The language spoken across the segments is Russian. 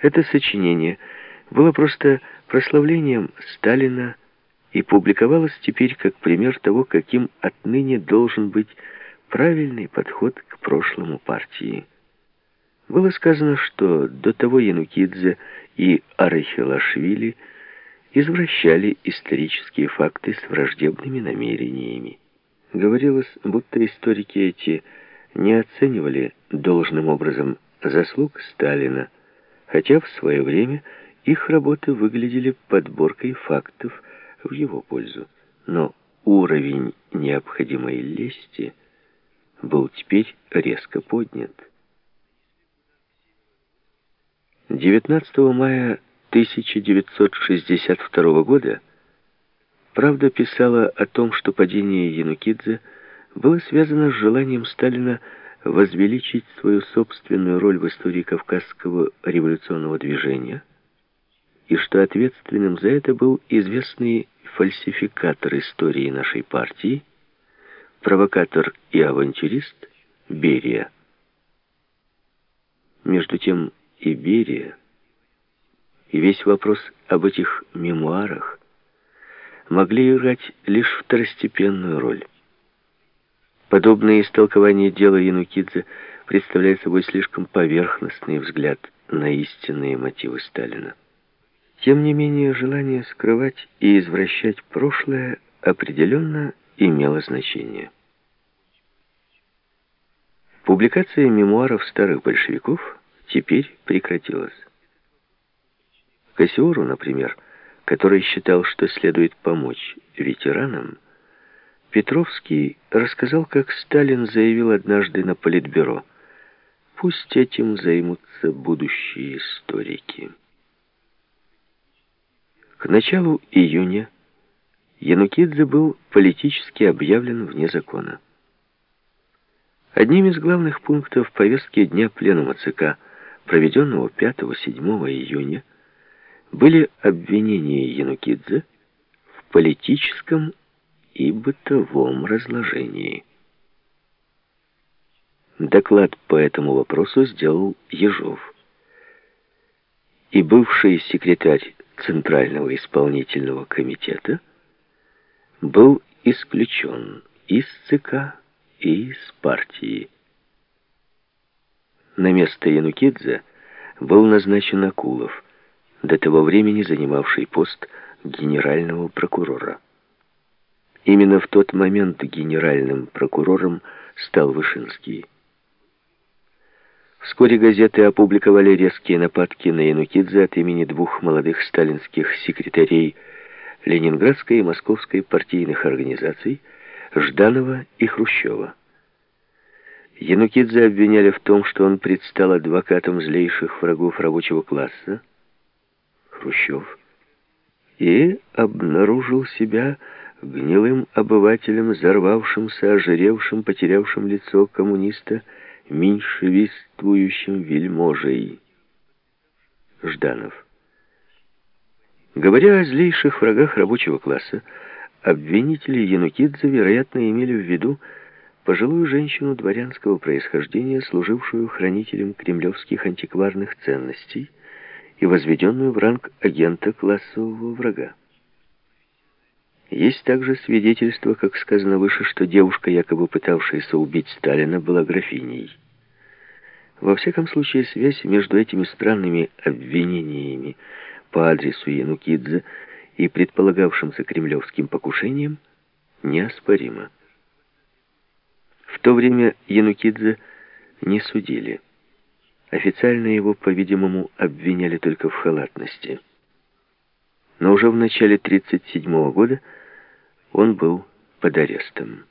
Это сочинение было просто прославлением Сталина и публиковалось теперь как пример того, каким отныне должен быть правильный подход к прошлому партии. Было сказано, что до того Янукидзе и Арахилашвили извращали исторические факты с враждебными намерениями. Говорилось, будто историки эти не оценивали должным образом заслуг Сталина, хотя в свое время их работы выглядели подборкой фактов в его пользу. Но уровень необходимой лести был теперь резко поднят. 19 мая 1962 года «Правда» писала о том, что падение Янукидзе было связано с желанием Сталина возвеличить свою собственную роль в истории Кавказского революционного движения, и что ответственным за это был известный фальсификатор истории нашей партии, провокатор и авантюрист Берия. Между тем, и Берия, и весь вопрос об этих мемуарах могли играть лишь второстепенную роль. Подобное истолкование дела Янукидзе представляет собой слишком поверхностный взгляд на истинные мотивы Сталина. Тем не менее, желание скрывать и извращать прошлое определенно имело значение. Публикация мемуаров старых большевиков теперь прекратилась. Кассиору, например, который считал, что следует помочь ветеранам, Петровский рассказал, как Сталин заявил однажды на Политбюро, «Пусть этим займутся будущие историки». К началу июня Янукидзе был политически объявлен вне закона. Одним из главных пунктов повестки дня Пленума ЦК – проведенного 5-7 июня, были обвинения Янукидзе в политическом и бытовом разложении. Доклад по этому вопросу сделал Ежов. И бывший секретарь Центрального исполнительного комитета был исключен из ЦК и из партии. На место Янукидзе был назначен Акулов, до того времени занимавший пост генерального прокурора. Именно в тот момент генеральным прокурором стал Вышинский. Вскоре газеты опубликовали резкие нападки на Янукидзе от имени двух молодых сталинских секретарей Ленинградской и Московской партийных организаций Жданова и Хрущева. Янукидзе обвиняли в том, что он предстал адвокатом злейших врагов рабочего класса, Хрущев, и обнаружил себя гнилым обывателем, взорвавшимся, ожиревшим, потерявшим лицо коммуниста, меньшевистствующим вельможей. Жданов. Говоря о злейших врагах рабочего класса, обвинители Янукидзе, вероятно, имели в виду пожилую женщину дворянского происхождения, служившую хранителем кремлевских антикварных ценностей и возведенную в ранг агента классового врага. Есть также свидетельство, как сказано выше, что девушка, якобы пытавшаяся убить Сталина, была графиней. Во всяком случае, связь между этими странными обвинениями по адресу Янукидзе и предполагавшимся кремлевским покушением неоспорима. В то время Янукидзе не судили. Официально его, по-видимому, обвиняли только в халатности. Но уже в начале 1937 года он был под арестом.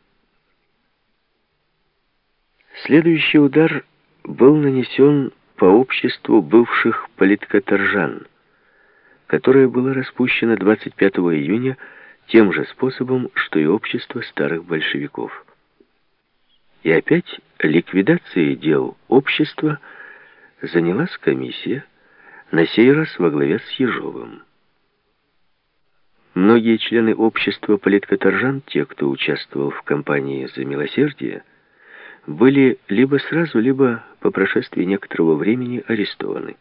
Следующий удар был нанесен по обществу бывших политкоторжан, которое было распущено 25 июня тем же способом, что и общество старых большевиков. И опять ликвидацией дел общества занялась комиссия, на сей раз во главе с Ежовым. Многие члены общества политкоторжан, те, кто участвовал в кампании за милосердие, были либо сразу, либо по прошествии некоторого времени арестованы.